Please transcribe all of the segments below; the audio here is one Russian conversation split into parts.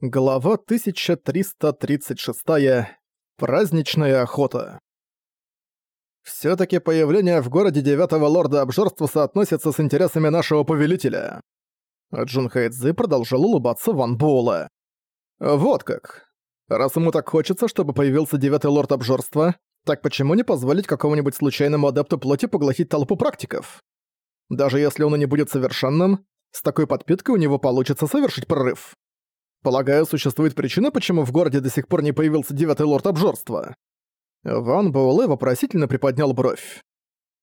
Глава 1336. Праздничная охота. «Всё-таки появление в городе девятого лорда обжорства соотносится с интересами нашего повелителя». Джун Хайдзи продолжил улыбаться Ван Буэлла. «Вот как. Раз ему так хочется, чтобы появился девятый лорд обжорства, так почему не позволить какому-нибудь случайному адепту плоти поглотить толпу практиков? Даже если он и не будет совершенным, с такой подпиткой у него получится совершить прорыв». Полагаю, существует причина, почему в городе до сих пор не появился девятый лорд обжорства. Ван Боулэ вопросительно приподнял бровь.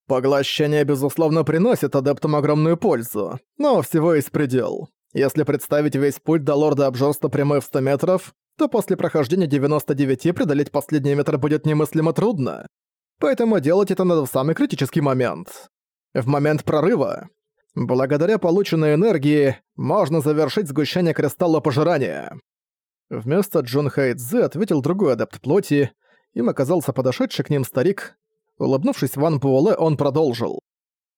Поглощение, безусловно, приносит адептам огромную пользу, но всего есть предел. Если представить весь путь до лорда обжорства прямой в 100 метров, то после прохождения 99 преодолеть последний метр будет немыслимо трудно. Поэтому делать это надо в самый критический момент. В момент прорыва. Благодаря полученной энергии можно завершить сгущение кристалла пожирания. Вместо Джон Хайдзе ответил другой адепт плоти, им оказался подошедший к ним старик. Улыбнувшись Ван Пуоле, он продолжил.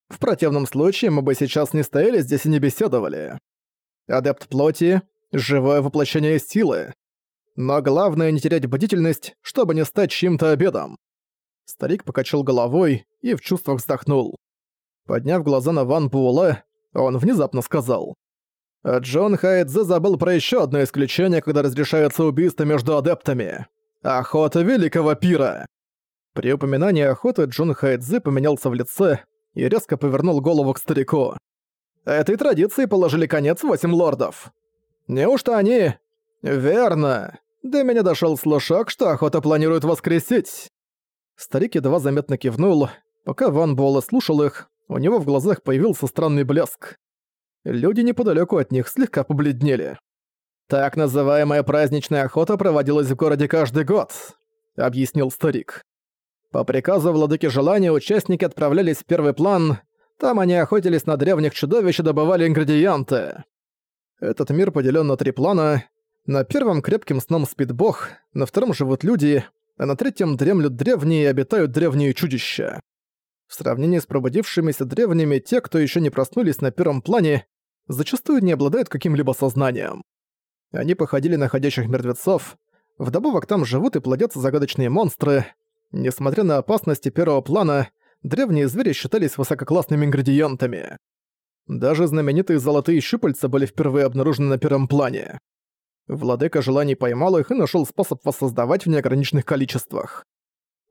«В противном случае мы бы сейчас не стояли здесь и не беседовали. Адепт плоти — живое воплощение силы. Но главное не терять бдительность, чтобы не стать чьим-то обедом». Старик покачал головой и в чувствах вздохнул. Подняв глаза на Ван Буэлэ, он внезапно сказал. «Джон Хайдзе забыл про еще одно исключение, когда разрешается убийство между адептами. Охота Великого Пира!» При упоминании охоты Джон Хайдзе поменялся в лице и резко повернул голову к старику. «Этой традиции положили конец восемь лордов. Неужто они...» «Верно. До меня дошел слушок, что охота планирует воскресить». Старик едва заметно кивнул. Пока Ван Буэлэ слушал их, у него в глазах появился странный блеск. Люди неподалеку от них слегка побледнели. «Так называемая праздничная охота проводилась в городе каждый год», — объяснил старик. По приказу владыки желания участники отправлялись в первый план, там они охотились на древних чудовищ и добывали ингредиенты. Этот мир поделен на три плана. На первом крепким сном спит бог, на втором живут люди, а на третьем дремлют древние и обитают древние чудища. В сравнении с пробудившимися древними, те, кто еще не проснулись на первом плане, зачастую не обладают каким-либо сознанием. Они походили на ходящих мертвецов, вдобавок там живут и плодятся загадочные монстры. Несмотря на опасности первого плана, древние звери считались высококлассными ингредиентами. Даже знаменитые золотые щупальца были впервые обнаружены на первом плане. Владыка желаний поймал их и нашел способ воссоздавать в неограниченных количествах.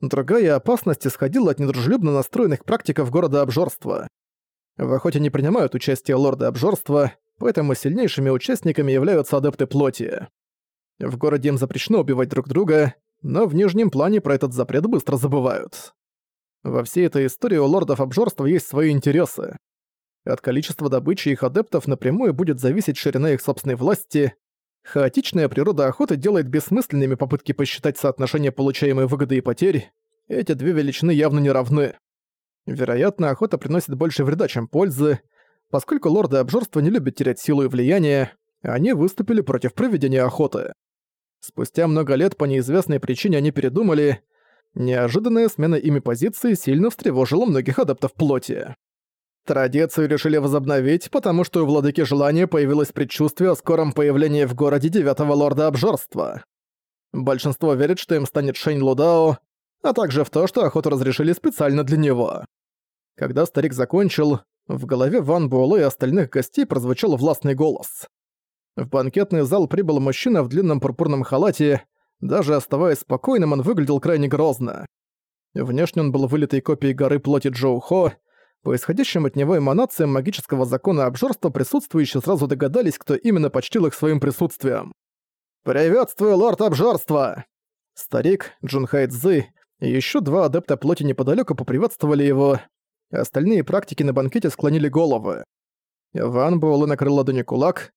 Другая опасность исходила от недружелюбно настроенных практиков города обжорства. В охоте не принимают участие лорды обжорства, поэтому сильнейшими участниками являются адепты плоти. В городе им запрещено убивать друг друга, но в нижнем плане про этот запрет быстро забывают. Во всей этой истории у лордов обжорства есть свои интересы. От количества добычи их адептов напрямую будет зависеть ширина их собственной власти, Хаотичная природа охоты делает бессмысленными попытки посчитать соотношение получаемой выгоды и потерь. Эти две величины явно не равны. Вероятно, охота приносит больше вреда, чем пользы. Поскольку лорды обжорства не любят терять силу и влияние, они выступили против проведения охоты. Спустя много лет по неизвестной причине они передумали. Неожиданная смена ими позиции сильно встревожила многих адептов плоти. Традицию решили возобновить, потому что у владыки желания появилось предчувствие о скором появлении в городе девятого лорда обжорства. Большинство верит, что им станет Шэнь Лудао, а также в то, что охоту разрешили специально для него. Когда старик закончил, в голове Ван Буэлэ и остальных гостей прозвучал властный голос. В банкетный зал прибыл мужчина в длинном пурпурном халате, даже оставаясь спокойным, он выглядел крайне грозно. Внешне он был вылитой копией горы плоти Джоу Хо, по исходящим от него эманациям магического закона обжорства присутствующие сразу догадались, кто именно почтил их своим присутствием. «Приветствую, лорд обжорства!» Старик, Джунхай Цзы и ещё два адепта плоти неподалёку поприветствовали его, остальные практики на банкете склонили головы. Ван Буэлэ накрыл ладони кулак,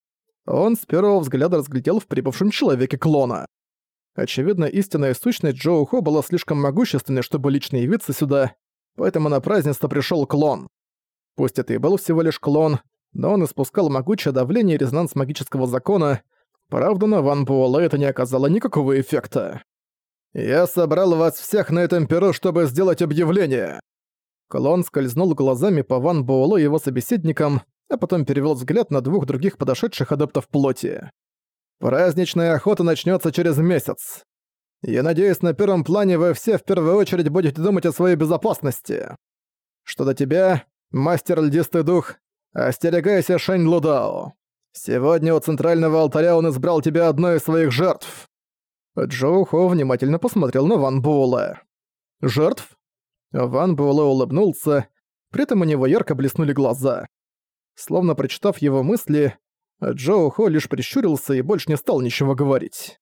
он с первого взгляда разглядел в прибывшем человеке клона. Очевидно, истинная сущность Джоу Хо была слишком могущественной, чтобы лично явиться сюда, поэтому на празднество пришёл клон. Пусть это и был всего лишь клон, но он испускал могучее давление резонанс магического закона, правда, на Ван Буэлэ это не оказало никакого эффекта. «Я собрал вас всех на этом перу, чтобы сделать объявление!» Клон скользнул глазами по Ван Буэлэ и его собеседникам, а потом перевёл взгляд на двух других подошедших адептов плоти. Праздничная охота начнется через месяц. Я надеюсь, на первом плане вы все в первую очередь будете думать о своей безопасности. Что до тебя, мастер льдистый дух, остерегайся Шэнь Лудао. Сегодня у центрального алтаря он избрал тебя одной из своих жертв». Джоу Хо внимательно посмотрел на Ван Буэлэ. «Жертв?» Ван Буэлэ улыбнулся, при этом у него ярко блеснули глаза. Словно прочитав его мысли, Джоу Хо лишь прищурился и больше не стал ничего говорить.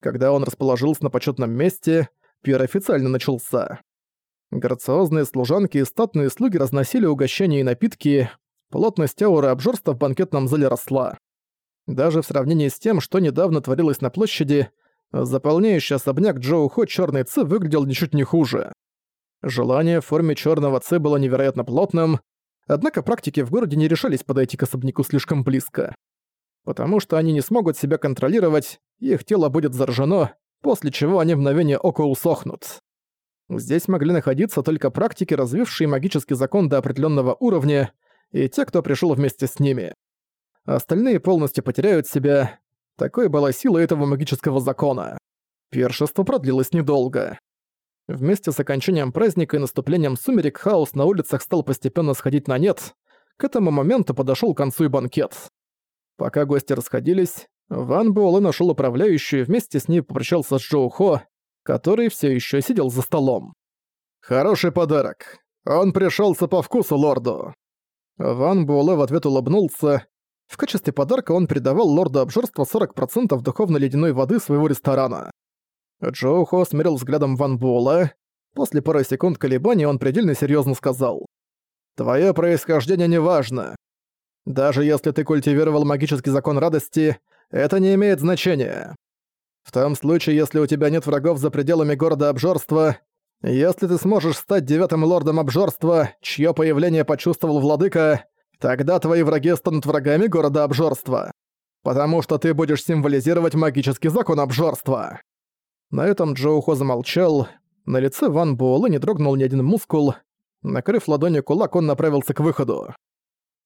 Когда он расположился на почетном месте, пир официально начался. Грациозные служанки и статные слуги разносили угощения и напитки, плотность ауры обжорства в банкетном зале росла. Даже в сравнении с тем, что недавно творилось на площади, заполняющий особняк Джоу Хо черный ци выглядел ничуть не хуже. Желание в форме черного ци было невероятно плотным, однако практики в городе не решались подойти к особняку слишком близко. Потому что они не смогут себя контролировать, их тело будет заражено, после чего они в мгновение ока усохнут. Здесь могли находиться только практики, развившие магический закон до определенного уровня, и те, кто пришел вместе с ними. Остальные полностью потеряют себя. Такой была сила этого магического закона. Пиршество продлилось недолго. Вместе с окончанием праздника и наступлением сумерек хаос на улицах стал постепенно сходить на нет. К этому моменту подошел к концу и банкет. Пока гости расходились, Ван Буэлэ нашел управляющую и вместе с ней попрощался с Джоу Хо, который все еще сидел за столом. «Хороший подарок. Он пришелся по вкусу лорду». Ван Буэлэ в ответ улыбнулся. В качестве подарка он передавал лорду обжорства 40% духовно-ледяной воды своего ресторана. Джоу Хо смирил взглядом Ван Буэлэ. После пары секунд колебаний он предельно серьезно сказал. «Твое происхождение не важно. Даже если ты культивировал магический закон радости, это не имеет значения. В том случае, если у тебя нет врагов за пределами города обжорства, если ты сможешь стать девятым лордом обжорства, чье появление почувствовал владыка, тогда твои враги станут врагами города обжорства. Потому что ты будешь символизировать магический закон обжорства. На этом Джоухо замолчал. На лице Ван Буэлэ не дрогнул ни один мускул. Накрыв ладонью кулак, он направился к выходу.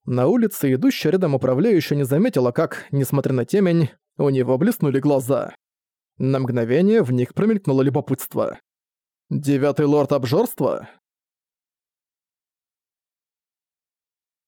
На улице идущая рядом управляющая не заметила, как, несмотря на темень, у него блеснули глаза. На мгновение в них промелькнуло любопытство. «Девятый лорд обжорства?»